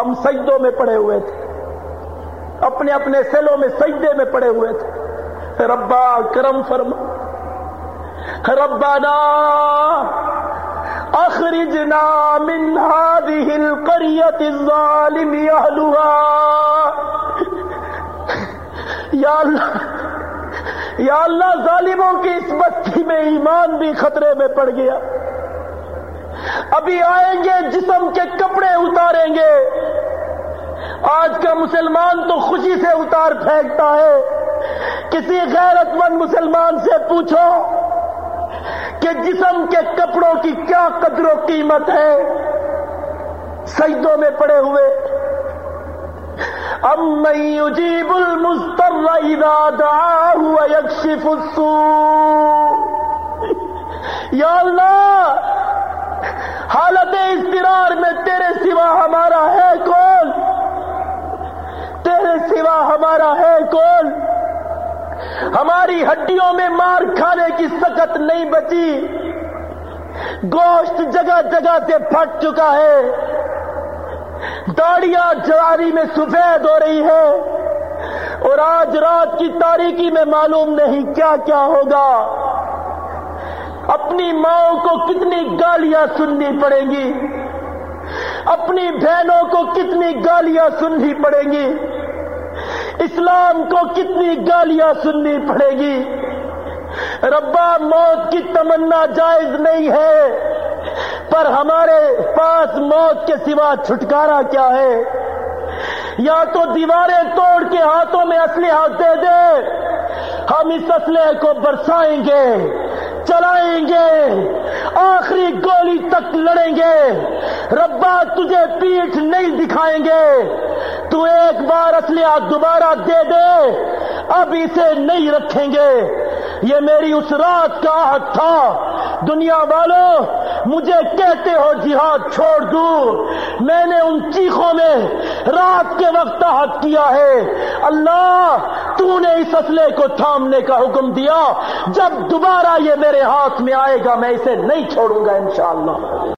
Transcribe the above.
ہم سجدوں میں پڑے ہوئے تھے۔ اپنے اپنے سیلوں میں سجدے میں پڑے ہوئے تھے۔ ربا کرم فرما۔ ربنا اخرجنا من هذه القرية الظالم اهلها یا اللہ یا اللہ، ظالموں کی اس بستی میں ایمان بھی خطرے میں پڑ گیا۔ ابھی آئیں گے، جسم کے کپڑے اتاریں گے۔ آج کا مسلمان تو خوشی سے اتار پھینکتا ہے۔ کسی غیرت مند مسلمان سے پوچھو کہ جسم کے کپڑوں کی کیا قدر و قیمت ہے۔ سجدوں میں پڑے ہوئے۔ ام من يجيب المضطر اذا دعاه ويكشف السوء۔ یا اللہ حالت استرار میں تیرے سوا ہمارا ہے کون تیرے سوا ہمارا ہے کون؟ ہماری ہڈیوں میں مار کھانے کی سکت نہیں بچی۔ گوشت جگہ جگہ سے پھٹ چکا ہے۔ داڑیاں جواری میں سفید ہو رہی ہے۔ اور آج رات کی تاریکی میں معلوم نہیں کیا کیا ہوگا۔ اپنی ماں کو کتنی گالیاں سننی پڑیں گی؟ اپنی بہنوں کو کتنی گالیاں سننی پڑیں گی؟ اسلام کو کتنی گالیاں سننی پڑے گی؟ ربا، موت کی تمنا جائز نہیں ہے، پر ہمارے پاس موت کے سوا چھٹکارا کیا ہے؟ یا تو دیواریں توڑ کے ہاتھوں میں اسلحہ دے دے، ہم اس اسلحے کو برسائیں گے، چلائیں گے، آخری گولی تک لڑیں گے۔ ربا، تجھے پیٹھ نہیں دکھائیں گے۔ تو ایک بار اسلحہ دوبارہ دے دے اب اسے نہیں رکھیں گے۔ یہ میری اس رات کا عہد تھا۔ دنیا والوں مجھے کہتے ہو جہاد چھوڑ دوں میں نے ان چیخوں میں رات کے وقت عہد کیا ہے۔ اللہ، تو نے اس اسلحے کو تھامنے کا حکم دیا۔ جب دوبارہ یہ میرے ہاتھ میں آئے گا، میں اسے نہیں چھوڑوں گا انشاءاللہ۔